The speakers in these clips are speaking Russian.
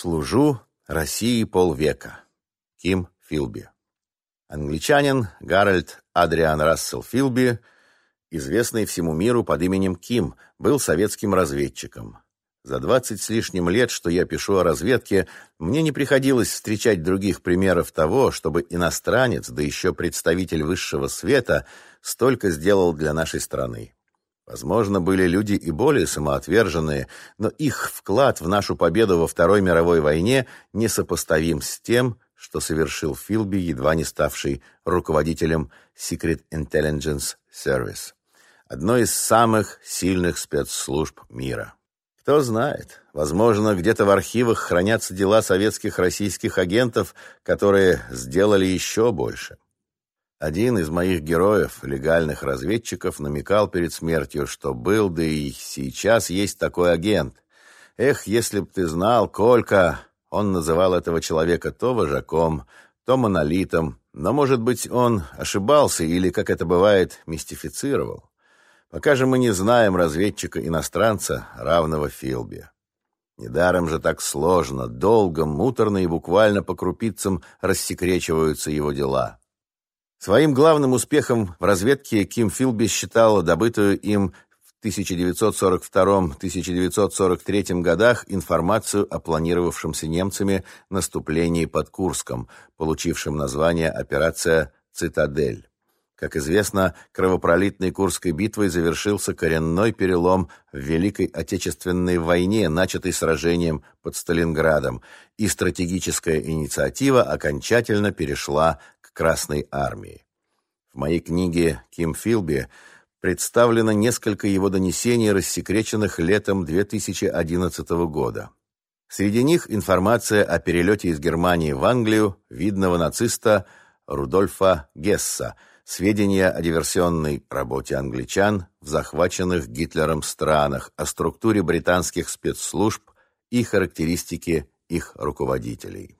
Служу России полвека. Ким Филби. Англичанин Гарольд Адриан Рассел Филби, известный всему миру под именем Ким, был советским разведчиком. За двадцать с лишним лет, что я пишу о разведке, мне не приходилось встречать других примеров того, чтобы иностранец, да еще представитель высшего света, столько сделал для нашей страны. Возможно, были люди и более самоотверженные, но их вклад в нашу победу во Второй мировой войне несопоставим с тем, что совершил Филби, едва не ставший руководителем Secret Intelligence Service, одной из самых сильных спецслужб мира. Кто знает, возможно, где-то в архивах хранятся дела советских российских агентов, которые сделали еще больше. Один из моих героев, легальных разведчиков, намекал перед смертью, что был, да и сейчас есть такой агент. Эх, если б ты знал, Колька, он называл этого человека то вожаком, то монолитом, но, может быть, он ошибался или, как это бывает, мистифицировал. Пока же мы не знаем разведчика-иностранца, равного Филби. Недаром же так сложно, долго, муторно и буквально по крупицам рассекречиваются его дела. Своим главным успехом в разведке Ким Филби считал добытую им в 1942-1943 годах информацию о планировавшемся немцами наступлении под Курском, получившем название «Операция «Цитадель». Как известно, кровопролитной Курской битвой завершился коренной перелом в Великой Отечественной войне, начатой сражением под Сталинградом, и стратегическая инициатива окончательно перешла Красной Армии. В моей книге «Ким Филби» представлено несколько его донесений, рассекреченных летом 2011 года. Среди них информация о перелете из Германии в Англию видного нациста Рудольфа Гесса, сведения о диверсионной работе англичан в захваченных Гитлером странах, о структуре британских спецслужб и характеристики их руководителей.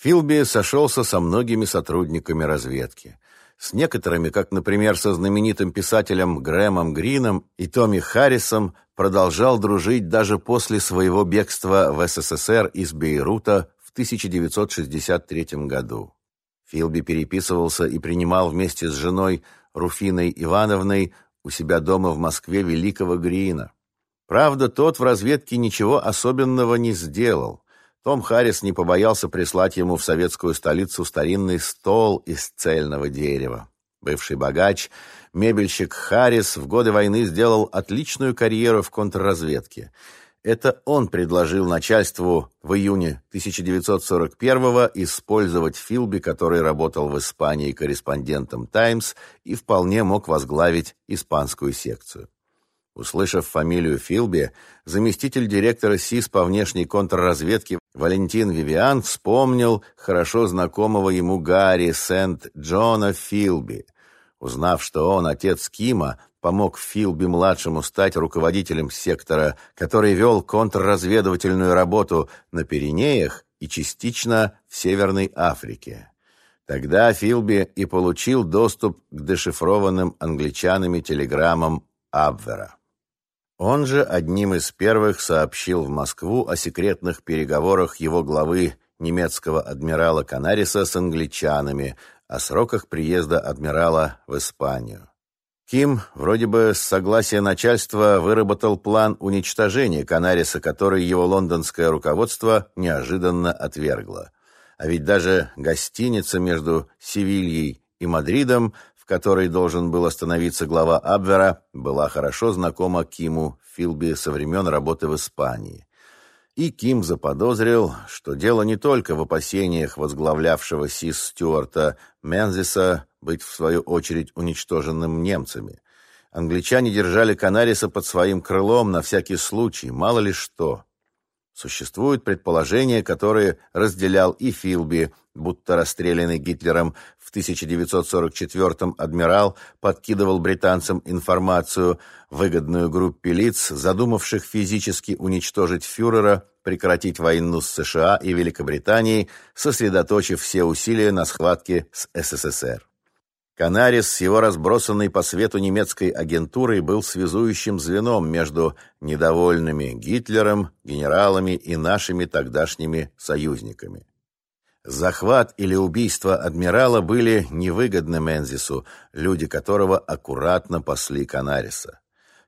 Филби сошелся со многими сотрудниками разведки. С некоторыми, как, например, со знаменитым писателем Грэмом Грином и Томми Харрисом, продолжал дружить даже после своего бегства в СССР из Бейрута в 1963 году. Филби переписывался и принимал вместе с женой Руфиной Ивановной у себя дома в Москве великого Грина. Правда, тот в разведке ничего особенного не сделал. Том Харрис не побоялся прислать ему в советскую столицу старинный стол из цельного дерева. Бывший богач, мебельщик Харрис в годы войны сделал отличную карьеру в контрразведке. Это он предложил начальству в июне 1941-го использовать Филби, который работал в Испании корреспондентом «Таймс» и вполне мог возглавить испанскую секцию. Услышав фамилию Филби, заместитель директора СИС по внешней контрразведке Валентин Вивиан вспомнил хорошо знакомого ему Гарри Сент-Джона Филби. Узнав, что он отец Кима, помог Филби-младшему стать руководителем сектора, который вел контрразведывательную работу на Пиренеях и частично в Северной Африке. Тогда Филби и получил доступ к дешифрованным англичанами телеграммам Абвера. Он же одним из первых сообщил в Москву о секретных переговорах его главы немецкого адмирала Канариса с англичанами о сроках приезда адмирала в Испанию. Ким, вроде бы с согласия начальства, выработал план уничтожения Канариса, который его лондонское руководство неожиданно отвергло. А ведь даже гостиница между Севильей и Мадридом которой должен был остановиться глава Абвера, была хорошо знакома Киму Филби со времен работы в Испании. И Ким заподозрил, что дело не только в опасениях возглавлявшего СИС Стюарта Мензиса быть, в свою очередь, уничтоженным немцами. Англичане держали Канариса под своим крылом на всякий случай, мало ли что. Существуют предположения, которые разделял и Филби, будто расстрелянный Гитлером в 1944-м адмирал подкидывал британцам информацию, выгодную группе лиц, задумавших физически уничтожить фюрера, прекратить войну с США и Великобританией, сосредоточив все усилия на схватке с СССР. Канарис с его разбросанной по свету немецкой агентурой был связующим звеном между недовольными Гитлером, генералами и нашими тогдашними союзниками. Захват или убийство адмирала были невыгодны Мензису, люди которого аккуратно пасли Канариса.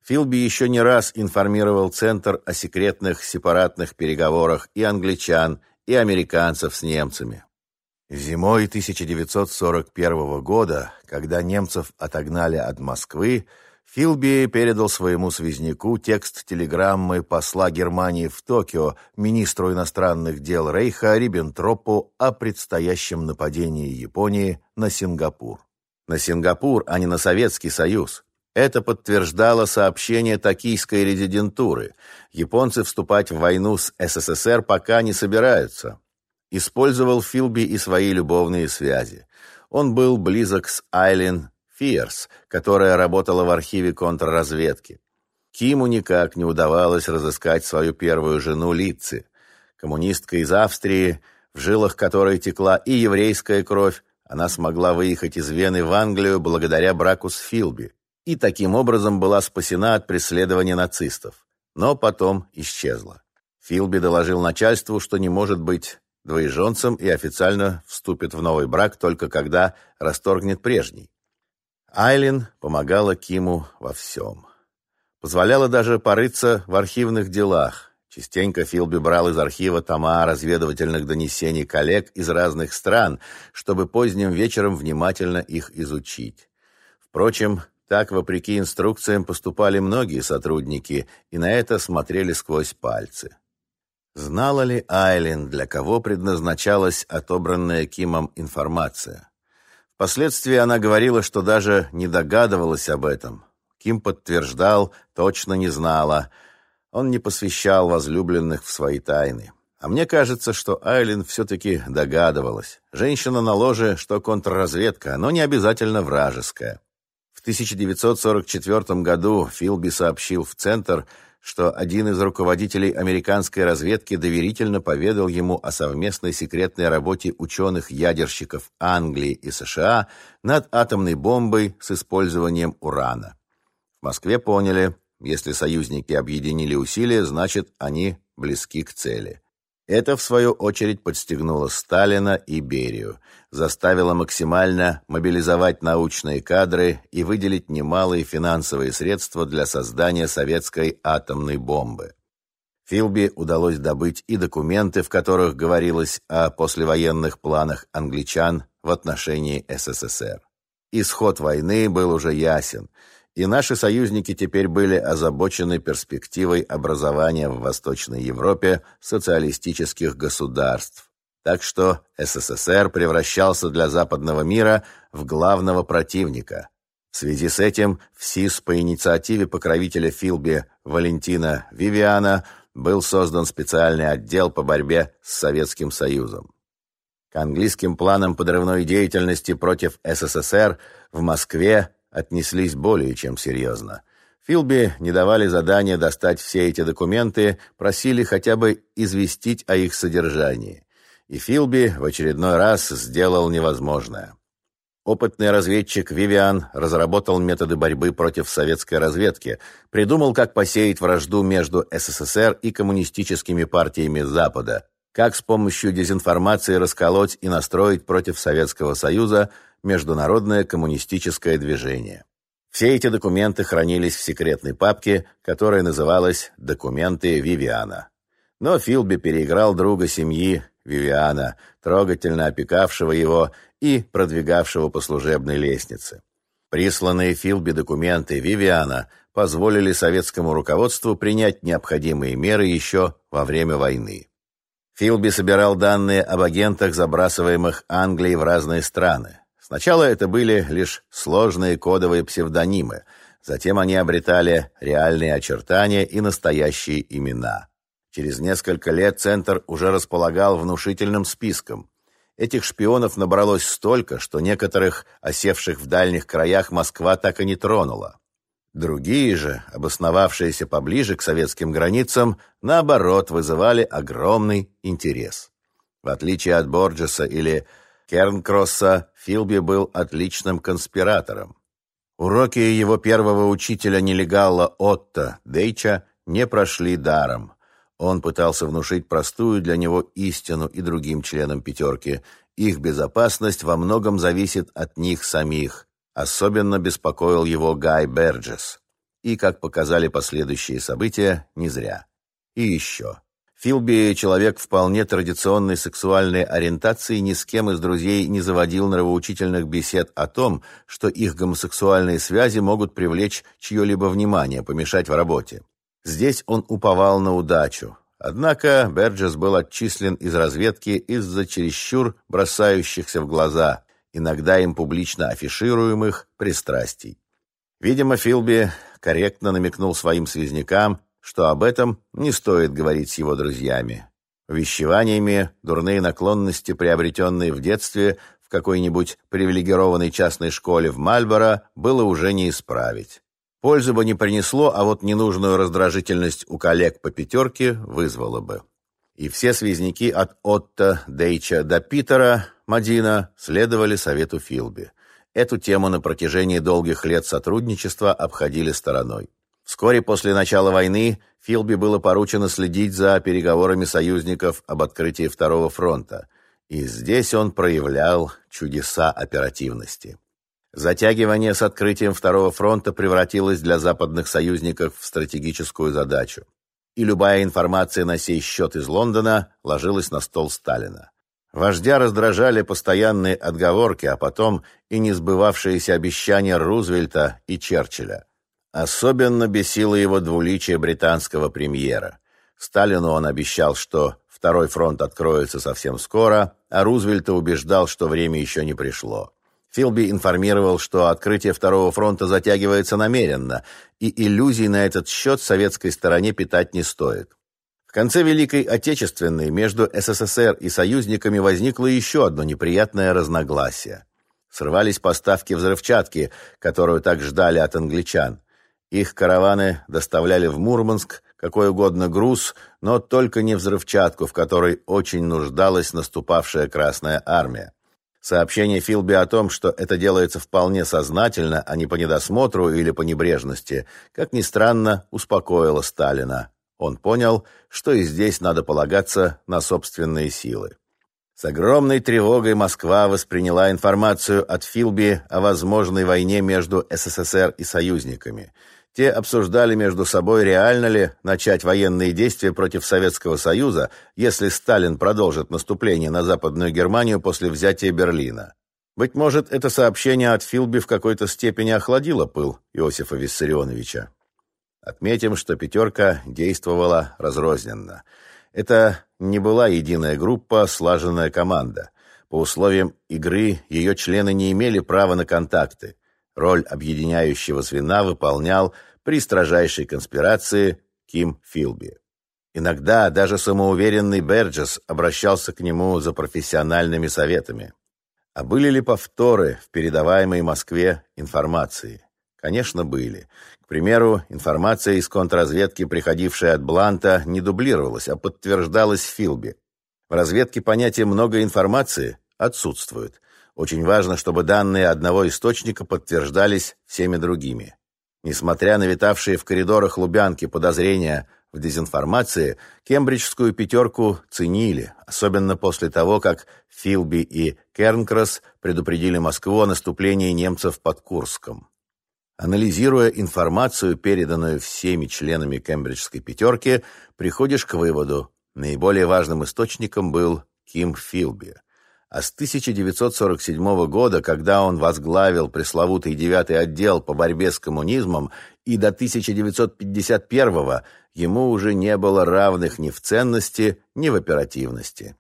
Филби еще не раз информировал Центр о секретных сепаратных переговорах и англичан, и американцев с немцами. Зимой 1941 года, когда немцев отогнали от Москвы, Филби передал своему связняку текст телеграммы посла Германии в Токио министру иностранных дел Рейха Риббентропу о предстоящем нападении Японии на Сингапур. На Сингапур, а не на Советский Союз. Это подтверждало сообщение токийской резидентуры. Японцы вступать в войну с СССР пока не собираются. Использовал Филби и свои любовные связи. Он был близок с Айлин Фиерс, которая работала в архиве контрразведки. Киму никак не удавалось разыскать свою первую жену Литци. Коммунистка из Австрии, в жилах которой текла и еврейская кровь, она смогла выехать из Вены в Англию благодаря браку с Филби и таким образом была спасена от преследования нацистов, но потом исчезла. Филби доложил начальству, что не может быть двоеженцем и официально вступит в новый брак только когда расторгнет прежний. Айлин помогала Киму во всем. Позволяла даже порыться в архивных делах. Частенько Филби брал из архива тома разведывательных донесений коллег из разных стран, чтобы поздним вечером внимательно их изучить. Впрочем, так, вопреки инструкциям, поступали многие сотрудники и на это смотрели сквозь пальцы. Знала ли Айлин, для кого предназначалась отобранная Кимом информация? Впоследствии она говорила, что даже не догадывалась об этом. Ким подтверждал, точно не знала. Он не посвящал возлюбленных в свои тайны. А мне кажется, что Айлин все-таки догадывалась. Женщина на ложе, что контрразведка, но не обязательно вражеская. В 1944 году Филби сообщил в Центр, что один из руководителей американской разведки доверительно поведал ему о совместной секретной работе ученых-ядерщиков Англии и США над атомной бомбой с использованием урана. В Москве поняли, если союзники объединили усилия, значит, они близки к цели. Это, в свою очередь, подстегнуло Сталина и Берию, заставило максимально мобилизовать научные кадры и выделить немалые финансовые средства для создания советской атомной бомбы. Филби удалось добыть и документы, в которых говорилось о послевоенных планах англичан в отношении СССР. Исход войны был уже ясен – и наши союзники теперь были озабочены перспективой образования в Восточной Европе социалистических государств. Так что СССР превращался для западного мира в главного противника. В связи с этим в СИС по инициативе покровителя Филби Валентина Вивиана был создан специальный отдел по борьбе с Советским Союзом. К английским планам подрывной деятельности против СССР в Москве отнеслись более чем серьезно. Филби не давали задания достать все эти документы, просили хотя бы известить о их содержании. И Филби в очередной раз сделал невозможное. Опытный разведчик Вивиан разработал методы борьбы против советской разведки, придумал, как посеять вражду между СССР и коммунистическими партиями Запада, как с помощью дезинформации расколоть и настроить против Советского Союза международное коммунистическое движение. Все эти документы хранились в секретной папке, которая называлась «Документы Вивиана». Но Филби переиграл друга семьи Вивиана, трогательно опекавшего его и продвигавшего по служебной лестнице. Присланные Филби документы Вивиана позволили советскому руководству принять необходимые меры еще во время войны. Филби собирал данные об агентах, забрасываемых Англией в разные страны. Сначала это были лишь сложные кодовые псевдонимы, затем они обретали реальные очертания и настоящие имена. Через несколько лет Центр уже располагал внушительным списком. Этих шпионов набралось столько, что некоторых, осевших в дальних краях, Москва так и не тронула. Другие же, обосновавшиеся поближе к советским границам, наоборот, вызывали огромный интерес. В отличие от Борджеса или Кернкросса Филби был отличным конспиратором. Уроки его первого учителя-нелегала Отто Дейча не прошли даром. Он пытался внушить простую для него истину и другим членам «пятерки». Их безопасность во многом зависит от них самих. Особенно беспокоил его Гай Берджес. И, как показали последующие события, не зря. И еще. Филби, человек вполне традиционной сексуальной ориентации, ни с кем из друзей не заводил нравоучительных бесед о том, что их гомосексуальные связи могут привлечь чье-либо внимание, помешать в работе. Здесь он уповал на удачу. Однако Берджес был отчислен из разведки из-за чересчур бросающихся в глаза, иногда им публично афишируемых, пристрастий. Видимо, Филби корректно намекнул своим связнякам, что об этом не стоит говорить с его друзьями. Вещеваниями дурные наклонности, приобретенные в детстве в какой-нибудь привилегированной частной школе в Мальборо, было уже не исправить. Пользу бы не принесло, а вот ненужную раздражительность у коллег по пятерке вызвало бы. И все связняки от Отто Дейча до Питера Мадина следовали совету Филби. Эту тему на протяжении долгих лет сотрудничества обходили стороной. Вскоре после начала войны Филби было поручено следить за переговорами союзников об открытии Второго фронта. И здесь он проявлял чудеса оперативности. Затягивание с открытием Второго фронта превратилось для западных союзников в стратегическую задачу. И любая информация на сей счет из Лондона ложилась на стол Сталина. Вождя раздражали постоянные отговорки, а потом и несбывавшиеся обещания Рузвельта и Черчилля. Особенно бесило его двуличие британского премьера. Сталину он обещал, что Второй фронт откроется совсем скоро, а Рузвельта убеждал, что время еще не пришло. Филби информировал, что открытие Второго фронта затягивается намеренно, и иллюзий на этот счет советской стороне питать не стоит. В конце Великой Отечественной между СССР и союзниками возникло еще одно неприятное разногласие. Срывались поставки взрывчатки, которую так ждали от англичан. Их караваны доставляли в Мурманск какой угодно груз, но только не взрывчатку, в которой очень нуждалась наступавшая Красная Армия. Сообщение Филби о том, что это делается вполне сознательно, а не по недосмотру или по небрежности, как ни странно, успокоило Сталина. Он понял, что и здесь надо полагаться на собственные силы. С огромной тревогой Москва восприняла информацию от Филби о возможной войне между СССР и союзниками – те обсуждали между собой, реально ли начать военные действия против Советского Союза, если Сталин продолжит наступление на Западную Германию после взятия Берлина. Быть может, это сообщение от Филби в какой-то степени охладило пыл Иосифа Виссарионовича. Отметим, что «пятерка» действовала разрозненно. Это не была единая группа, слаженная команда. По условиям игры ее члены не имели права на контакты. Роль объединяющего звена выполнял при строжайшей конспирации Ким Филби. Иногда даже самоуверенный Берджес обращался к нему за профессиональными советами. А были ли повторы в передаваемой Москве информации? Конечно, были. К примеру, информация из контрразведки, приходившая от Бланта, не дублировалась, а подтверждалась Филби. В разведке понятие «много информации» отсутствует. Очень важно, чтобы данные одного источника подтверждались всеми другими. Несмотря на витавшие в коридорах Лубянки подозрения в дезинформации, кембриджскую пятерку ценили, особенно после того, как Филби и Кернкрас предупредили Москву о наступлении немцев под Курском. Анализируя информацию, переданную всеми членами кембриджской пятерки, приходишь к выводу, наиболее важным источником был Ким Филби – а с 1947 года, когда он возглавил пресловутый девятый отдел по борьбе с коммунизмом, и до 1951 ему уже не было равных ни в ценности, ни в оперативности.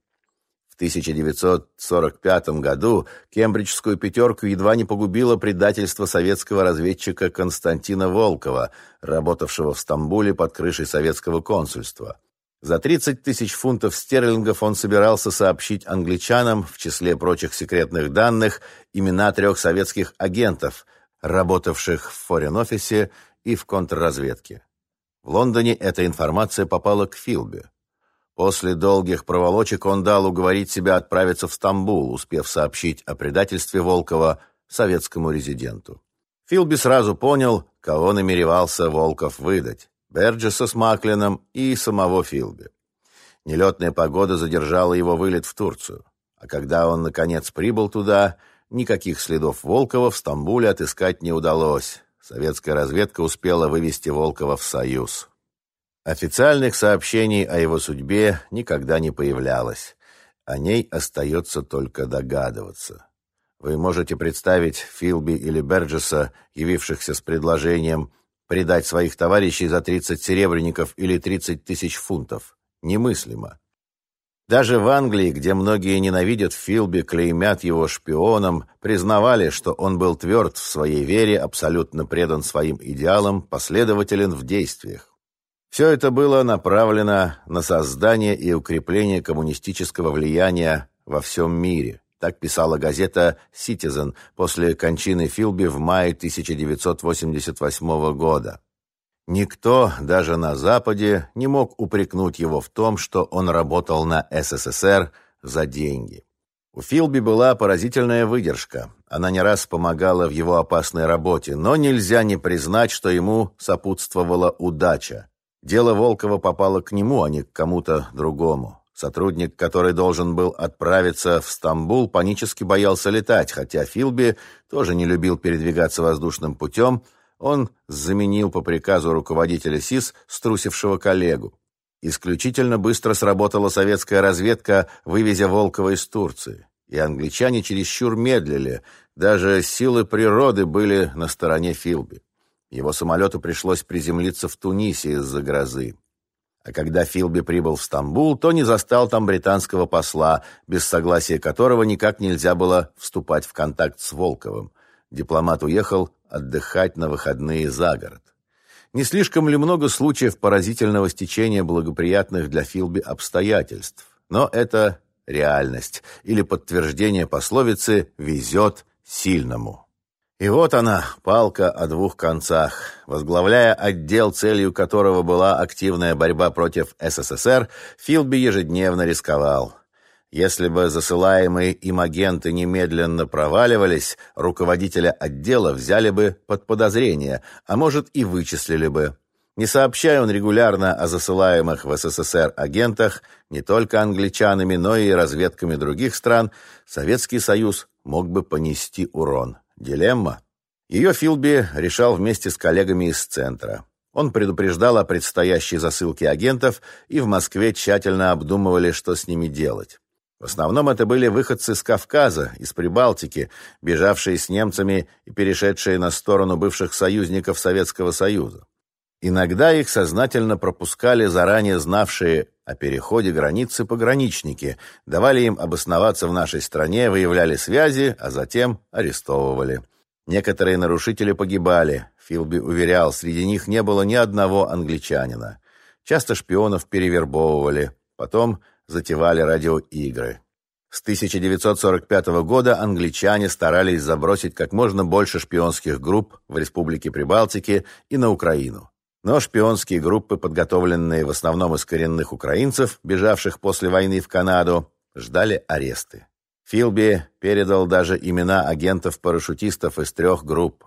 В 1945 году кембриджскую пятерку едва не погубило предательство советского разведчика Константина Волкова, работавшего в Стамбуле под крышей советского консульства. За 30 тысяч фунтов стерлингов он собирался сообщить англичанам, в числе прочих секретных данных, имена трех советских агентов, работавших в форен-офисе и в контрразведке. В Лондоне эта информация попала к Филби. После долгих проволочек он дал уговорить себя отправиться в Стамбул, успев сообщить о предательстве Волкова советскому резиденту. Филби сразу понял, кого намеревался Волков выдать – Берджеса с Маклином и самого Филби. Нелетная погода задержала его вылет в Турцию. А когда он, наконец, прибыл туда, никаких следов Волкова в Стамбуле отыскать не удалось. Советская разведка успела вывести Волкова в Союз. Официальных сообщений о его судьбе никогда не появлялось. О ней остается только догадываться. Вы можете представить Филби или Берджеса, явившихся с предложением предать своих товарищей за 30 серебряников или 30 тысяч фунтов. Немыслимо. Даже в Англии, где многие ненавидят Филби, клеймят его шпионом, признавали, что он был тверд в своей вере, абсолютно предан своим идеалам, последователен в действиях. Все это было направлено на создание и укрепление коммунистического влияния во всем мире. Так писала газета «Citizen» после кончины Филби в мае 1988 года. Никто, даже на Западе, не мог упрекнуть его в том, что он работал на СССР за деньги. У Филби была поразительная выдержка. Она не раз помогала в его опасной работе, но нельзя не признать, что ему сопутствовала удача. Дело Волкова попало к нему, а не к кому-то другому. Сотрудник, который должен был отправиться в Стамбул, панически боялся летать, хотя Филби тоже не любил передвигаться воздушным путем, он заменил по приказу руководителя СИС струсившего коллегу. Исключительно быстро сработала советская разведка, вывезя Волкова из Турции. И англичане чересчур медлили, даже силы природы были на стороне Филби. Его самолету пришлось приземлиться в Тунисе из-за грозы. А когда Филби прибыл в Стамбул, то не застал там британского посла, без согласия которого никак нельзя было вступать в контакт с Волковым. Дипломат уехал отдыхать на выходные за город. Не слишком ли много случаев поразительного стечения благоприятных для Филби обстоятельств? Но это реальность или подтверждение пословицы «везет сильному». И вот она, палка о двух концах. Возглавляя отдел, целью которого была активная борьба против СССР, Филби ежедневно рисковал. Если бы засылаемые им агенты немедленно проваливались, руководителя отдела взяли бы под подозрение, а может и вычислили бы. Не сообщая он регулярно о засылаемых в СССР агентах, не только англичанами, но и разведками других стран, Советский Союз мог бы понести урон. Дилемма. Ее Филби решал вместе с коллегами из центра. Он предупреждал о предстоящей засылке агентов, и в Москве тщательно обдумывали, что с ними делать. В основном это были выходцы с Кавказа, из Прибалтики, бежавшие с немцами и перешедшие на сторону бывших союзников Советского Союза. Иногда их сознательно пропускали заранее знавшие о переходе границы пограничники, давали им обосноваться в нашей стране, выявляли связи, а затем арестовывали. Некоторые нарушители погибали. Филби уверял, среди них не было ни одного англичанина. Часто шпионов перевербовывали, потом затевали радиоигры. С 1945 года англичане старались забросить как можно больше шпионских групп в Республике Прибалтики и на Украину. Но шпионские группы, подготовленные в основном из коренных украинцев, бежавших после войны в Канаду, ждали аресты. Филби передал даже имена агентов-парашютистов из трех групп.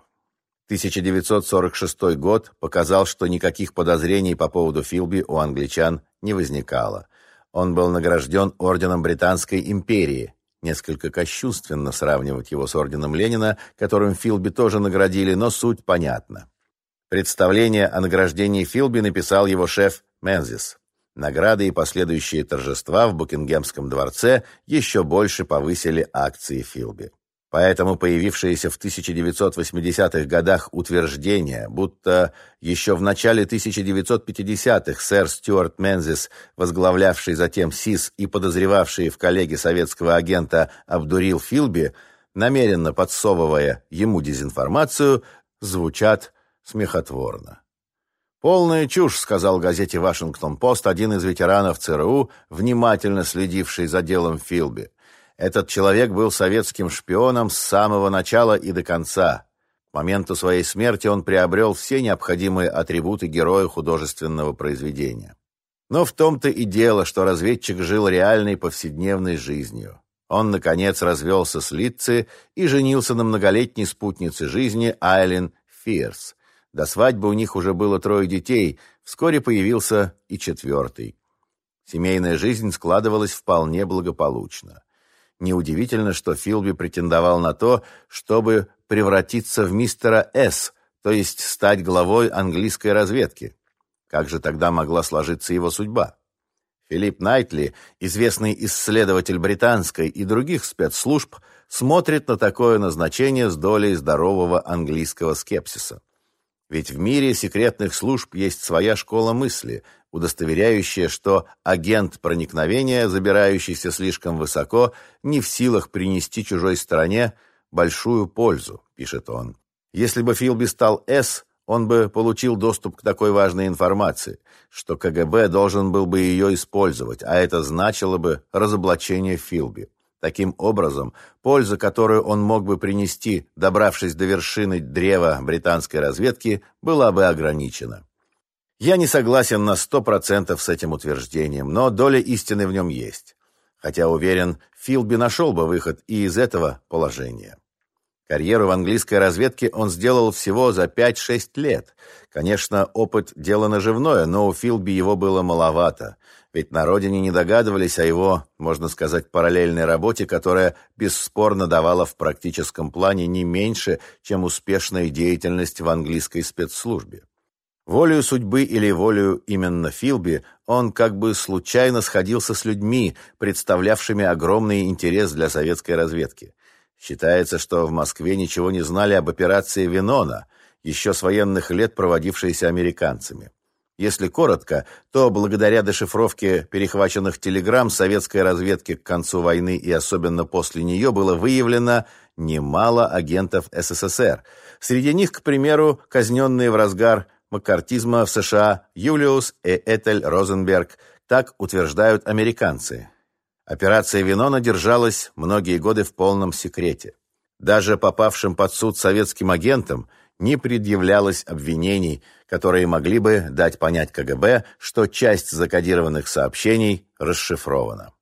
1946 год показал, что никаких подозрений по поводу Филби у англичан не возникало. Он был награжден орденом Британской империи. Несколько кощунственно сравнивать его с орденом Ленина, которым Филби тоже наградили, но суть понятна. Представление о награждении Филби написал его шеф Мензис. Награды и последующие торжества в Букингемском дворце еще больше повысили акции Филби. Поэтому появившееся в 1980-х годах утверждение, будто еще в начале 1950-х сэр Стюарт Мензис, возглавлявший затем СИС и подозревавший в коллеге советского агента, обдурил Филби, намеренно подсовывая ему дезинформацию, звучат смехотворно. «Полная чушь», — сказал газете «Вашингтон-Пост» один из ветеранов ЦРУ, внимательно следивший за делом Филби. Этот человек был советским шпионом с самого начала и до конца. К моменту своей смерти он приобрел все необходимые атрибуты героя художественного произведения. Но в том-то и дело, что разведчик жил реальной повседневной жизнью. Он, наконец, развелся с Литци и женился на многолетней спутнице жизни Айлен Фирс. До свадьбы у них уже было трое детей, вскоре появился и четвертый. Семейная жизнь складывалась вполне благополучно. Неудивительно, что Филби претендовал на то, чтобы превратиться в мистера С, то есть стать главой английской разведки. Как же тогда могла сложиться его судьба? Филипп Найтли, известный исследователь британской и других спецслужб, смотрит на такое назначение с долей здорового английского скепсиса. Ведь в мире секретных служб есть своя школа мысли, удостоверяющая, что агент проникновения, забирающийся слишком высоко, не в силах принести чужой стороне большую пользу, пишет он. Если бы Филби стал «С», он бы получил доступ к такой важной информации, что КГБ должен был бы ее использовать, а это значило бы разоблачение Филби. Таким образом, польза, которую он мог бы принести, добравшись до вершины древа британской разведки, была бы ограничена. Я не согласен на сто процентов с этим утверждением, но доля истины в нем есть. Хотя уверен, Филби нашел бы выход и из этого положения. Карьеру в английской разведке он сделал всего за 5-6 лет. Конечно, опыт – дело наживное, но у Филби его было маловато. Ведь на родине не догадывались о его, можно сказать, параллельной работе, которая бесспорно давала в практическом плане не меньше, чем успешная деятельность в английской спецслужбе. Волею судьбы или волею именно Филби он как бы случайно сходился с людьми, представлявшими огромный интерес для советской разведки. Считается, что в Москве ничего не знали об операции Винона, еще с военных лет проводившейся американцами. Если коротко, то благодаря дешифровке перехваченных телеграмм советской разведки к концу войны и особенно после нее было выявлено немало агентов СССР. Среди них, к примеру, казненные в разгар маккартизма в США Юлиус и Этель Розенберг, так утверждают американцы. Операция Винона держалась многие годы в полном секрете. Даже попавшим под суд советским агентам не предъявлялось обвинений, которые могли бы дать понять КГБ, что часть закодированных сообщений расшифрована.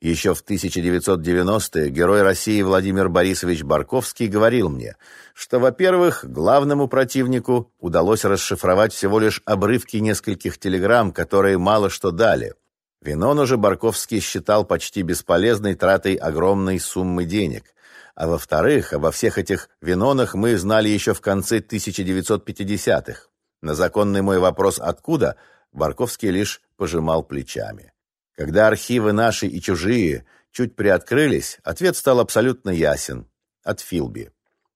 Еще в 1990-е герой России Владимир Борисович Барковский говорил мне, что, во-первых, главному противнику удалось расшифровать всего лишь обрывки нескольких телеграмм, которые мало что дали – Винон уже Барковский считал почти бесполезной тратой огромной суммы денег. А во-вторых, обо всех этих Винонах мы знали еще в конце 1950-х. На законный мой вопрос «откуда?» Барковский лишь пожимал плечами. Когда архивы наши и чужие чуть приоткрылись, ответ стал абсолютно ясен – от Филби.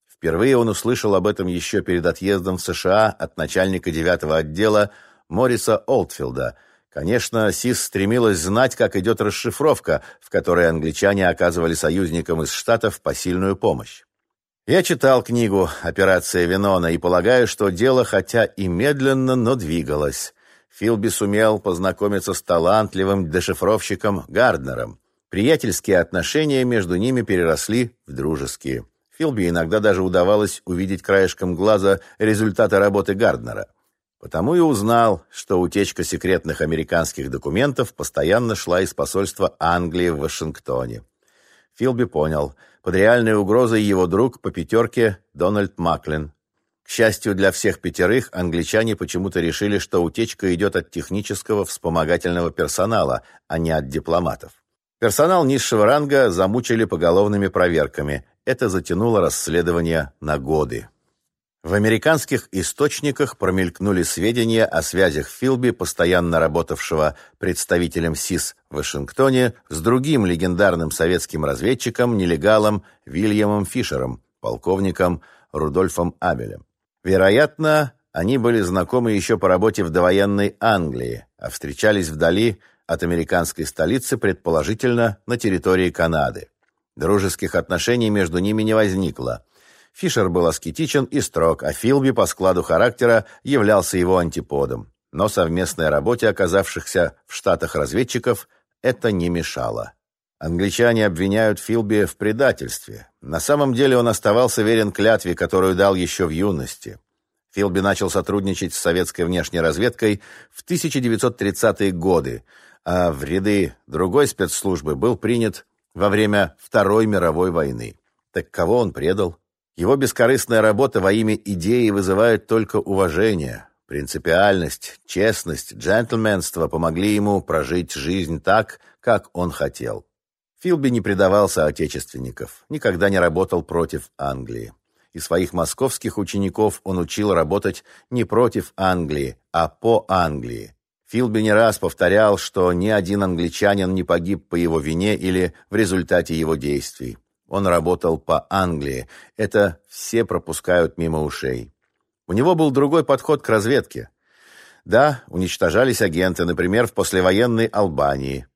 Впервые он услышал об этом еще перед отъездом в США от начальника девятого отдела Мориса Олдфилда – Конечно, СИС стремилась знать, как идет расшифровка, в которой англичане оказывали союзникам из Штатов посильную помощь. Я читал книгу «Операция Винона» и полагаю, что дело хотя и медленно, но двигалось. Филби сумел познакомиться с талантливым дешифровщиком Гарднером. Приятельские отношения между ними переросли в дружеские. Филби иногда даже удавалось увидеть краешком глаза результаты работы Гарднера – Потому и узнал, что утечка секретных американских документов постоянно шла из посольства Англии в Вашингтоне. Филби понял, под реальной угрозой его друг по пятерке Дональд Маклин. К счастью для всех пятерых, англичане почему-то решили, что утечка идет от технического вспомогательного персонала, а не от дипломатов. Персонал низшего ранга замучили поголовными проверками. Это затянуло расследование на годы. В американских источниках промелькнули сведения о связях Филби, постоянно работавшего представителем СИС в Вашингтоне, с другим легендарным советским разведчиком, нелегалом Вильямом Фишером, полковником Рудольфом Абелем. Вероятно, они были знакомы еще по работе в довоенной Англии, а встречались вдали от американской столицы, предположительно, на территории Канады. Дружеских отношений между ними не возникло – Фишер был аскетичен и строг, а Филби по складу характера являлся его антиподом. Но совместной работе оказавшихся в Штатах разведчиков это не мешало. Англичане обвиняют Филби в предательстве. На самом деле он оставался верен клятве, которую дал еще в юности. Филби начал сотрудничать с советской внешней разведкой в 1930-е годы, а в ряды другой спецслужбы был принят во время Второй мировой войны. Так кого он предал? Его бескорыстная работа во имя идеи вызывает только уважение. Принципиальность, честность, джентльменство помогли ему прожить жизнь так, как он хотел. Филби не предавался отечественников, никогда не работал против Англии. И своих московских учеников он учил работать не против Англии, а по Англии. Филби не раз повторял, что ни один англичанин не погиб по его вине или в результате его действий. Он работал по Англии. Это все пропускают мимо ушей. У него был другой подход к разведке. Да, уничтожались агенты, например, в послевоенной Албании.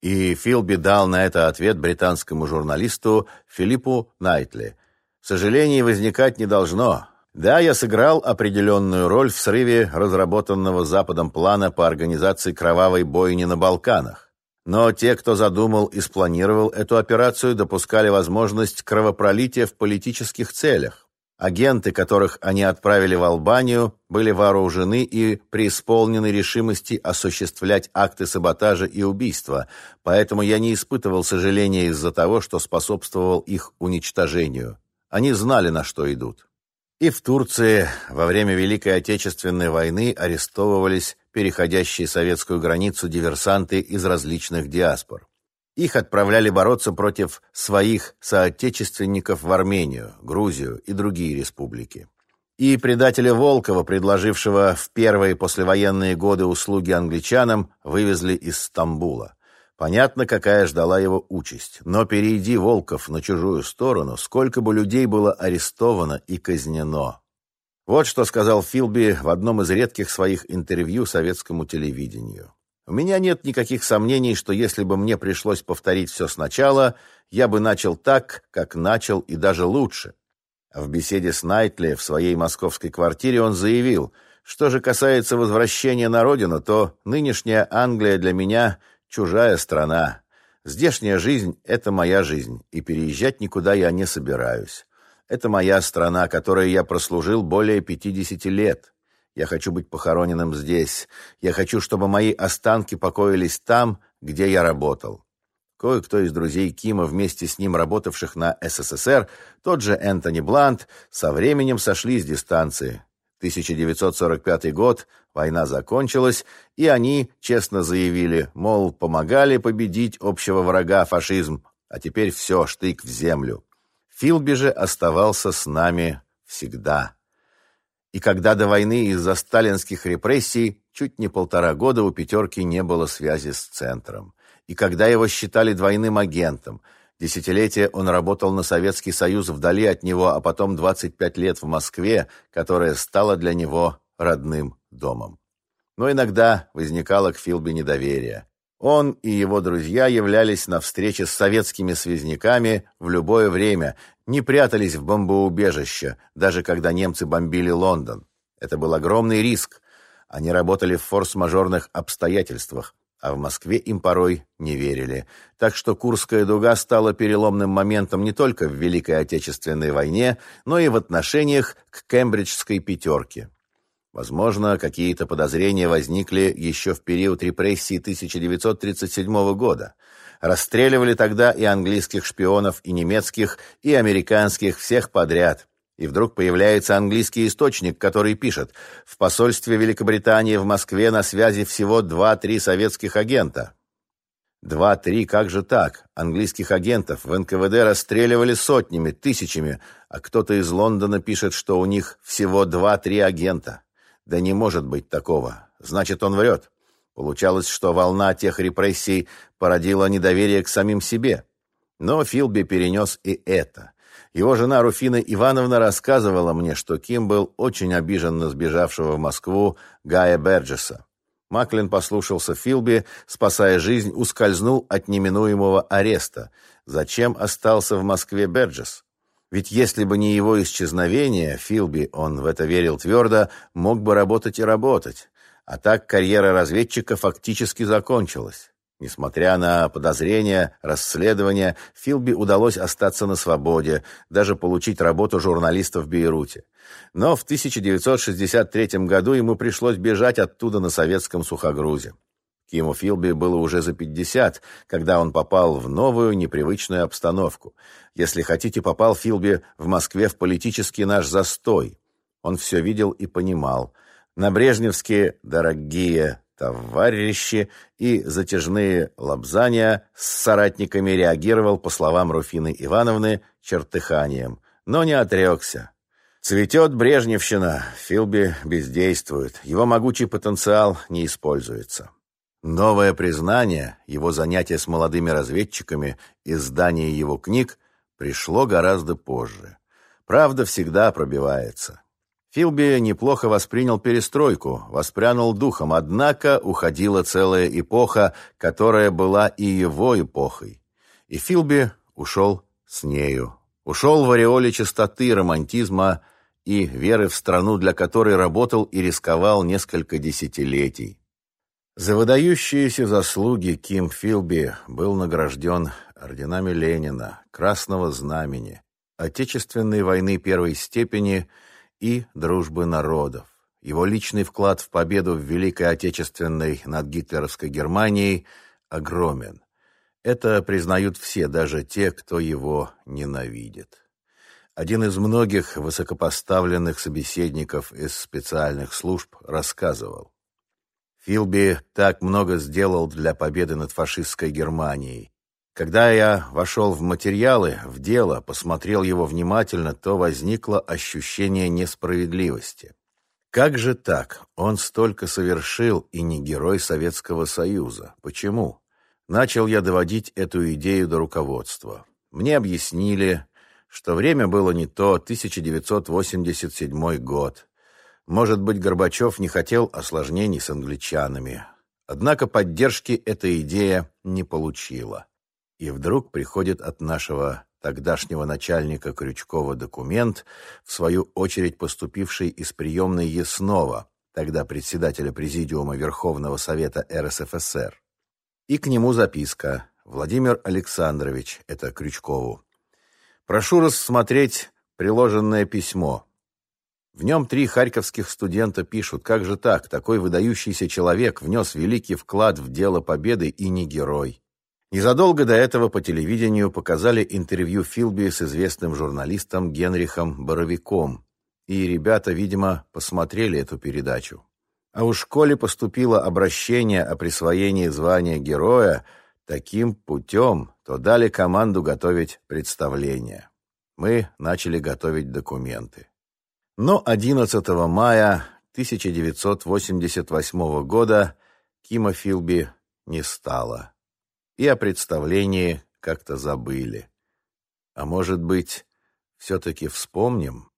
И Филби дал на это ответ британскому журналисту Филиппу Найтли. Сожалений возникать не должно. Да, я сыграл определенную роль в срыве разработанного Западом плана по организации кровавой бойни на Балканах. Но те, кто задумал и спланировал эту операцию, допускали возможность кровопролития в политических целях. Агенты, которых они отправили в Албанию, были вооружены и преисполнены решимости осуществлять акты саботажа и убийства, поэтому я не испытывал сожаления из-за того, что способствовал их уничтожению. Они знали, на что идут. И в Турции во время Великой Отечественной войны арестовывались переходящие советскую границу диверсанты из различных диаспор. Их отправляли бороться против своих соотечественников в Армению, Грузию и другие республики. И предателя Волкова, предложившего в первые послевоенные годы услуги англичанам, вывезли из Стамбула. Понятно, какая ждала его участь. Но перейди Волков на чужую сторону, сколько бы людей было арестовано и казнено. Вот что сказал Филби в одном из редких своих интервью советскому телевидению. У меня нет никаких сомнений, что если бы мне пришлось повторить все сначала, я бы начал так, как начал, и даже лучше. В беседе с Найтли в своей московской квартире он заявил, что же касается возвращения на родину, то нынешняя Англия для меня чужая страна. Здешняя жизнь — это моя жизнь, и переезжать никуда я не собираюсь. Это моя страна, которой я прослужил более 50 лет. Я хочу быть похороненным здесь. Я хочу, чтобы мои останки покоились там, где я работал. Кое-кто из друзей Кима, вместе с ним работавших на СССР, тот же Энтони Блант, со временем сошли с дистанции. 1945 год, война закончилась, и они честно заявили, мол, помогали победить общего врага фашизм, а теперь все, штык в землю. Филби же оставался с нами всегда. И когда до войны из-за сталинских репрессий чуть не полтора года у «пятерки» не было связи с центром. И когда его считали двойным агентом – Десятилетия он работал на Советский Союз вдали от него, а потом 25 лет в Москве, которая стала для него родным домом. Но иногда возникало к Филби недоверие. Он и его друзья являлись на встрече с советскими связняками в любое время, не прятались в бомбоубежище, даже когда немцы бомбили Лондон. Это был огромный риск. Они работали в форс-мажорных обстоятельствах, а в Москве им порой не верили. Так что Курская дуга стала переломным моментом не только в Великой Отечественной войне, но и в отношениях к Кембриджской пятерке. Возможно, какие-то подозрения возникли еще в период репрессий 1937 года. Расстреливали тогда и английских шпионов, и немецких, и американских, всех подряд – и вдруг появляется английский источник, который пишет «В посольстве Великобритании в Москве на связи всего два-три советских агента». Два-три, как же так? Английских агентов в НКВД расстреливали сотнями, тысячами, а кто-то из Лондона пишет, что у них всего два-три агента. Да не может быть такого. Значит, он врет. Получалось, что волна тех репрессий породила недоверие к самим себе. Но Филби перенес и это. Его жена Руфина Ивановна рассказывала мне, что Ким был очень обижен на сбежавшего в Москву Гая Берджеса. Маклин послушался Филби, спасая жизнь, ускользнул от неминуемого ареста. Зачем остался в Москве Берджес? Ведь если бы не его исчезновение, Филби, он в это верил твердо, мог бы работать и работать. А так карьера разведчика фактически закончилась. Несмотря на подозрения, расследования, Филби удалось остаться на свободе, даже получить работу журналиста в Бейруте. Но в 1963 году ему пришлось бежать оттуда на советском сухогрузе. Киму Филби было уже за 50, когда он попал в новую, непривычную обстановку. Если хотите, попал Филби в Москве в политический наш застой. Он все видел и понимал. На брежневские «дорогие товарищи» и затяжные лобзания с соратниками реагировал, по словам Руфины Ивановны, чертыханием, но не отрекся. Цветет Брежневщина, Филби бездействует, его могучий потенциал не используется. Новое признание, его занятие с молодыми разведчиками, издание его книг пришло гораздо позже. Правда всегда пробивается. Филби неплохо воспринял перестройку, воспрянул духом, однако уходила целая эпоха, которая была и его эпохой. И Филби ушел с нею. Ушел в ореоле чистоты, романтизма и веры в страну, для которой работал и рисковал несколько десятилетий. За выдающиеся заслуги Ким Филби был награжден орденами Ленина, Красного Знамени, Отечественной войны первой степени и Дружбы народов. Его личный вклад в победу в Великой Отечественной над гитлеровской Германией огромен. Это признают все, даже те, кто его ненавидит. Один из многих высокопоставленных собеседников из специальных служб рассказывал. Филби так много сделал для победы над фашистской Германией. Когда я вошел в материалы, в дело, посмотрел его внимательно, то возникло ощущение несправедливости. Как же так? Он столько совершил и не герой Советского Союза. Почему? Начал я доводить эту идею до руководства. Мне объяснили, что время было не то, 1987 год. Может быть, Горбачев не хотел осложнений с англичанами. Однако поддержки эта идея не получила. И вдруг приходит от нашего тогдашнего начальника Крючкова документ, в свою очередь поступивший из приемной Яснова, тогда председателя Президиума Верховного Совета РСФСР. И к нему записка «Владимир Александрович, это Крючкову. Прошу рассмотреть приложенное письмо. В нем три харьковских студента пишут, как же так, такой выдающийся человек внес великий вклад в дело победы и не герой. Незадолго до этого по телевидению показали интервью Филби с известным журналистом Генрихом Боровиком, и ребята, видимо, посмотрели эту передачу. А у школе поступило обращение о присвоении звания героя таким путем, то дали команду готовить представление. Мы начали готовить документы. Но 11 мая 1988 года Кима Филби не стало. И о представлении как-то забыли. А может быть, все-таки вспомним?